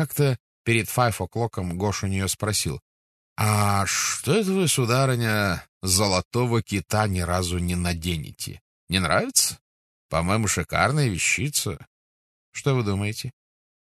Как-то перед файв о'клоком Гош у нее спросил, «А что это вы, сударыня, золотого кита ни разу не наденете? Не нравится? По-моему, шикарная вещица. Что вы думаете?»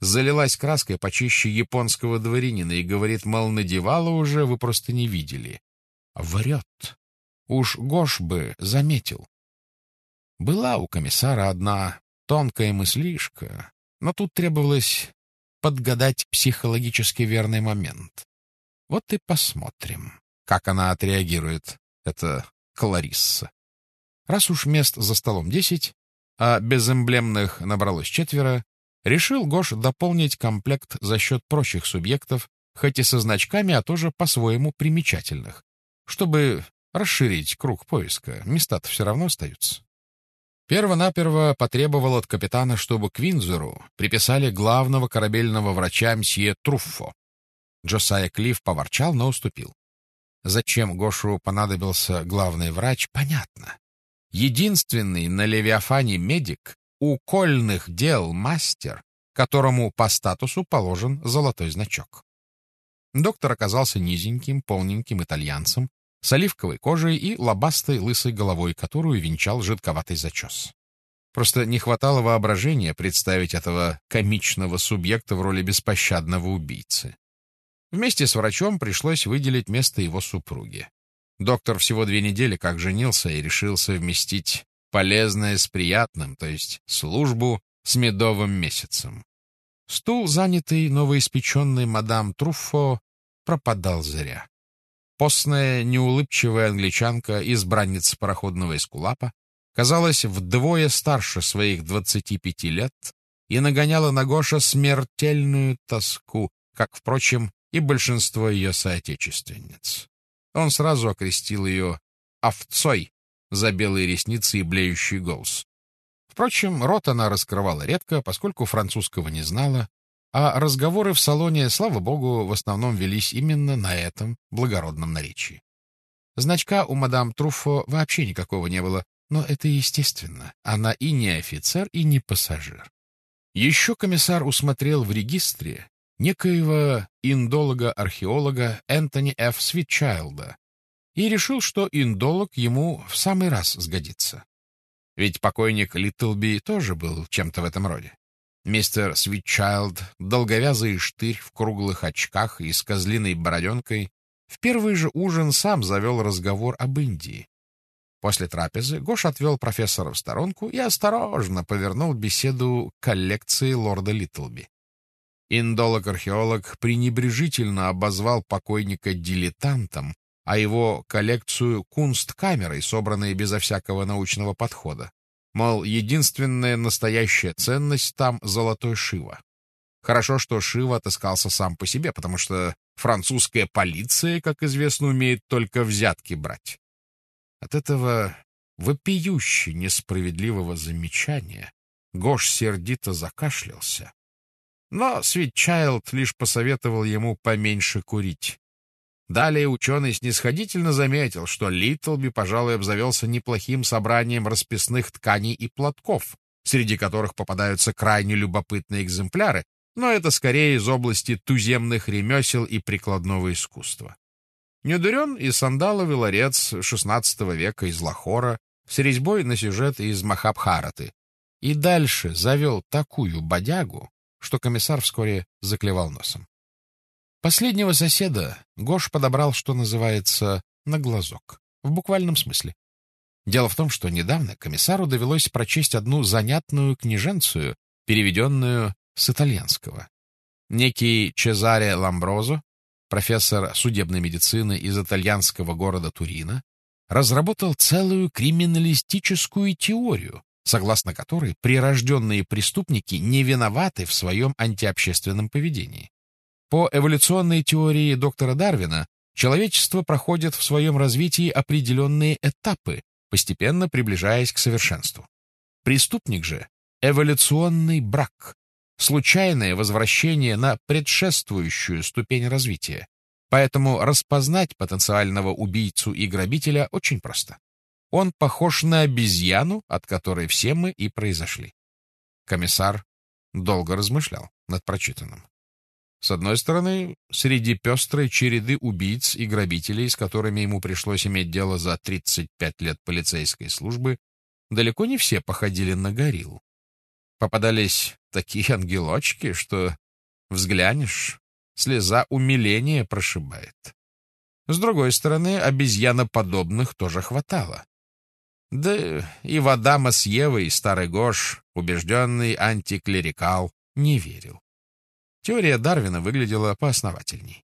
Залилась краской почище японского дворянина и говорит, мол, надевала уже, вы просто не видели. Врет. Уж Гош бы заметил. Была у комиссара одна тонкая мыслишка, но тут требовалось подгадать психологически верный момент. Вот и посмотрим, как она отреагирует, это Кларисса. Раз уж мест за столом десять, а без эмблемных набралось четверо, решил Гош дополнить комплект за счет прочих субъектов, хоть и со значками, а тоже по-своему примечательных, чтобы расширить круг поиска. Места-то все равно остаются. Первонаперво потребовал от капитана, чтобы к Винзору приписали главного корабельного врача мсье Труффо. Джосайя Клифф поворчал, но уступил. Зачем Гошу понадобился главный врач, понятно. Единственный на Левиафане медик — укольных дел мастер, которому по статусу положен золотой значок. Доктор оказался низеньким, полненьким итальянцем с оливковой кожей и лобастой лысой головой, которую венчал жидковатый зачес. Просто не хватало воображения представить этого комичного субъекта в роли беспощадного убийцы. Вместе с врачом пришлось выделить место его супруге. Доктор всего две недели как женился и решил совместить полезное с приятным, то есть службу с медовым месяцем. Стул, занятый новоиспеченной мадам Труффо, пропадал зря. Постная, неулыбчивая англичанка, избранница пароходного эскулапа, казалась вдвое старше своих двадцати пяти лет и нагоняла на Гоша смертельную тоску, как, впрочем, и большинство ее соотечественниц. Он сразу окрестил ее «овцой» за белые ресницы и блеющий голос. Впрочем, рот она раскрывала редко, поскольку французского не знала, а разговоры в салоне, слава богу, в основном велись именно на этом благородном наречии. Значка у мадам Труффо вообще никакого не было, но это естественно. Она и не офицер, и не пассажир. Еще комиссар усмотрел в регистре некоего индолога-археолога Энтони Ф. Свитчайлда и решил, что индолог ему в самый раз сгодится. Ведь покойник Литлби тоже был чем-то в этом роде. Мистер Свитчайлд, долговязый штырь в круглых очках и с козлиной бороденкой, в первый же ужин сам завел разговор об Индии. После трапезы Гош отвел профессора в сторонку и осторожно повернул беседу к коллекции лорда Литлби. Индолог-археолог пренебрежительно обозвал покойника дилетантом, а его коллекцию кунсткамерой, собранной безо всякого научного подхода. Мол, единственная настоящая ценность там — золотой Шива. Хорошо, что Шива отыскался сам по себе, потому что французская полиция, как известно, умеет только взятки брать. От этого вопиюще несправедливого замечания Гош сердито закашлялся. Но Свитчайлд лишь посоветовал ему поменьше курить. Далее ученый снисходительно заметил, что Литлби, пожалуй, обзавелся неплохим собранием расписных тканей и платков, среди которых попадаются крайне любопытные экземпляры, но это скорее из области туземных ремесел и прикладного искусства. Недурен и сандаловый ларец XVI века из Лахора с резьбой на сюжет из Махабхараты. И дальше завел такую бодягу, что комиссар вскоре заклевал носом. Последнего соседа Гош подобрал, что называется, на глазок, в буквальном смысле. Дело в том, что недавно комиссару довелось прочесть одну занятную книженцию, переведенную с итальянского. Некий Чезаре Ламброзо, профессор судебной медицины из итальянского города Турина, разработал целую криминалистическую теорию, согласно которой прирожденные преступники не виноваты в своем антиобщественном поведении. По эволюционной теории доктора Дарвина, человечество проходит в своем развитии определенные этапы, постепенно приближаясь к совершенству. Преступник же — эволюционный брак, случайное возвращение на предшествующую ступень развития. Поэтому распознать потенциального убийцу и грабителя очень просто. Он похож на обезьяну, от которой все мы и произошли. Комиссар долго размышлял над прочитанным. С одной стороны, среди пестрой череды убийц и грабителей, с которыми ему пришлось иметь дело за 35 лет полицейской службы, далеко не все походили на горилл. Попадались такие ангелочки, что взглянешь, слеза умиления прошибает. С другой стороны, обезьяноподобных тоже хватало. Да и в Адама с Евой старый Гош, убежденный антиклерикал, не верил. Теория Дарвина выглядела поосновательней.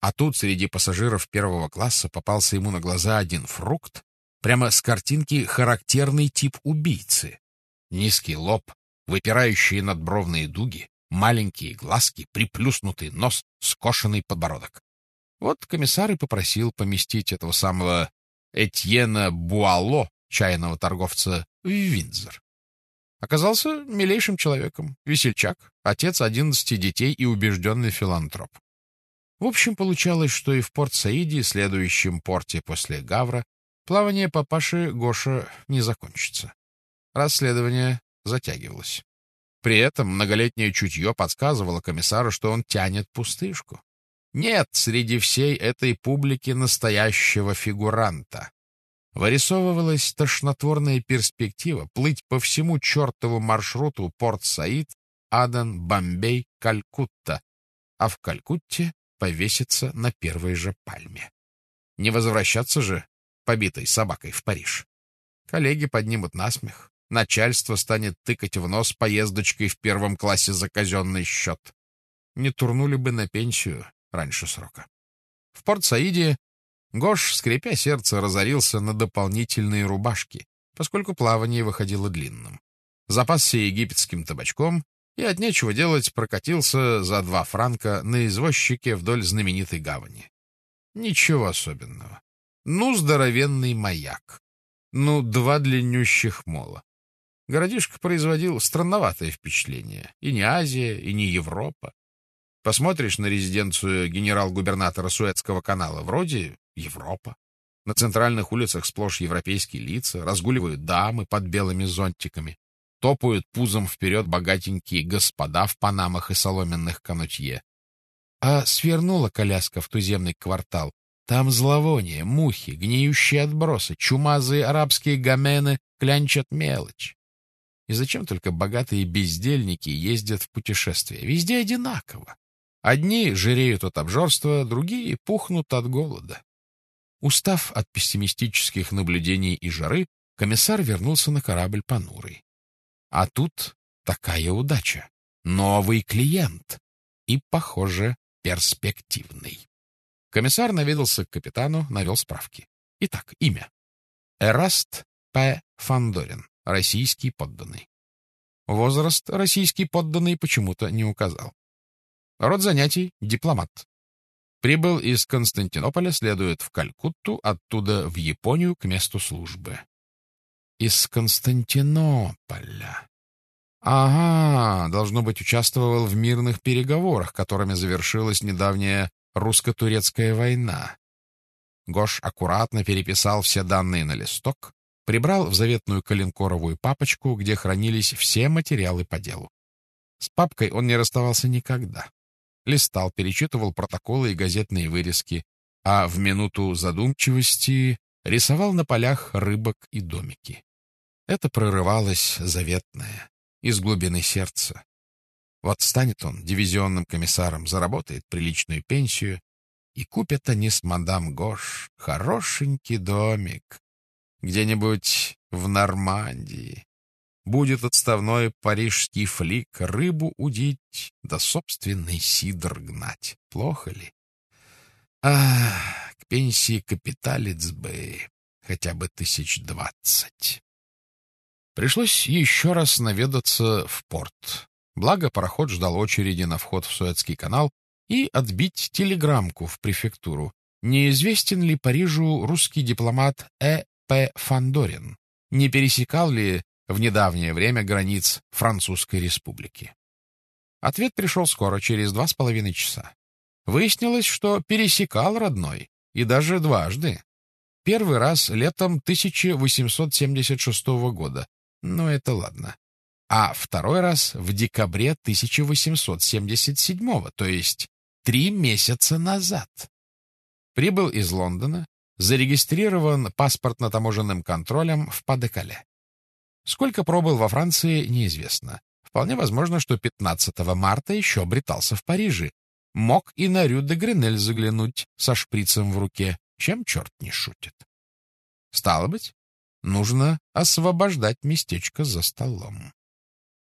А тут среди пассажиров первого класса попался ему на глаза один фрукт, прямо с картинки характерный тип убийцы. Низкий лоб, выпирающие надбровные дуги, маленькие глазки, приплюснутый нос, скошенный подбородок. Вот комиссар и попросил поместить этого самого Этьена Буало, чайного торговца, в Виндзор. Оказался милейшим человеком, весельчак, отец одиннадцати детей и убежденный филантроп. В общем, получалось, что и в Порт-Саиде, следующем порте после Гавра, плавание папаши Гоша не закончится. Расследование затягивалось. При этом многолетнее чутье подсказывало комиссару, что он тянет пустышку. Нет среди всей этой публики настоящего фигуранта. Вырисовывалась тошнотворная перспектива плыть по всему чертову маршруту Порт-Саид, Аден, Бомбей, Калькутта, а в Калькутте повеситься на первой же пальме. Не возвращаться же побитой собакой в Париж. Коллеги поднимут насмех, начальство станет тыкать в нос поездочкой в первом классе за казенный счет. Не турнули бы на пенсию раньше срока. В Порт-Саиде Гош, скрипя сердце, разорился на дополнительные рубашки, поскольку плавание выходило длинным. Запасся египетским табачком и от нечего делать прокатился за два франка на извозчике вдоль знаменитой гавани. Ничего особенного. Ну, здоровенный маяк. Ну, два длиннющих мола. Городишко производил странноватое впечатление. И не Азия, и не Европа. Посмотришь на резиденцию генерал-губернатора Суэцкого канала, вроде Европа. На центральных улицах сплошь европейские лица, разгуливают дамы под белыми зонтиками, топают пузом вперед богатенькие господа в панамах и соломенных канутье. А свернула коляска в туземный квартал. Там зловоние, мухи, гниющие отбросы, чумазые арабские гамены клянчат мелочь. И зачем только богатые бездельники ездят в путешествия? Везде одинаково. Одни жиреют от обжорства, другие пухнут от голода. Устав от пессимистических наблюдений и жары, комиссар вернулся на корабль понурый. А тут такая удача. Новый клиент. И, похоже, перспективный. Комиссар наведался к капитану, навел справки. Итак, имя. Эраст П. Фандорин, российский подданный. Возраст российский подданный почему-то не указал. Род занятий — дипломат. Прибыл из Константинополя, следует в Калькутту, оттуда в Японию к месту службы. Из Константинополя. Ага, должно быть, участвовал в мирных переговорах, которыми завершилась недавняя русско-турецкая война. Гош аккуратно переписал все данные на листок, прибрал в заветную коленкоровую папочку, где хранились все материалы по делу. С папкой он не расставался никогда листал, перечитывал протоколы и газетные вырезки, а в минуту задумчивости рисовал на полях рыбок и домики. Это прорывалось заветное, из глубины сердца. Вот станет он дивизионным комиссаром, заработает приличную пенсию, и купят они с мадам Гош хорошенький домик где-нибудь в Нормандии, будет отставной парижский флик рыбу удить, да собственный сидр гнать. Плохо ли? А, к пенсии капиталец бы хотя бы тысяч двадцать. Пришлось еще раз наведаться в порт. Благо, пароход ждал очереди на вход в Суэцкий канал и отбить телеграммку в префектуру. Неизвестен ли Парижу русский дипломат Э. П. Фандорин? Не пересекал ли в недавнее время границ Французской республики. Ответ пришел скоро, через два с половиной часа. Выяснилось, что пересекал родной, и даже дважды. Первый раз летом 1876 года, но это ладно. А второй раз в декабре 1877, то есть три месяца назад. Прибыл из Лондона, зарегистрирован паспортно-таможенным контролем в Падекале. Сколько пробыл во Франции, неизвестно. Вполне возможно, что 15 марта еще обретался в Париже. Мог и на Рю де Гренель заглянуть со шприцем в руке, чем черт не шутит. Стало быть, нужно освобождать местечко за столом.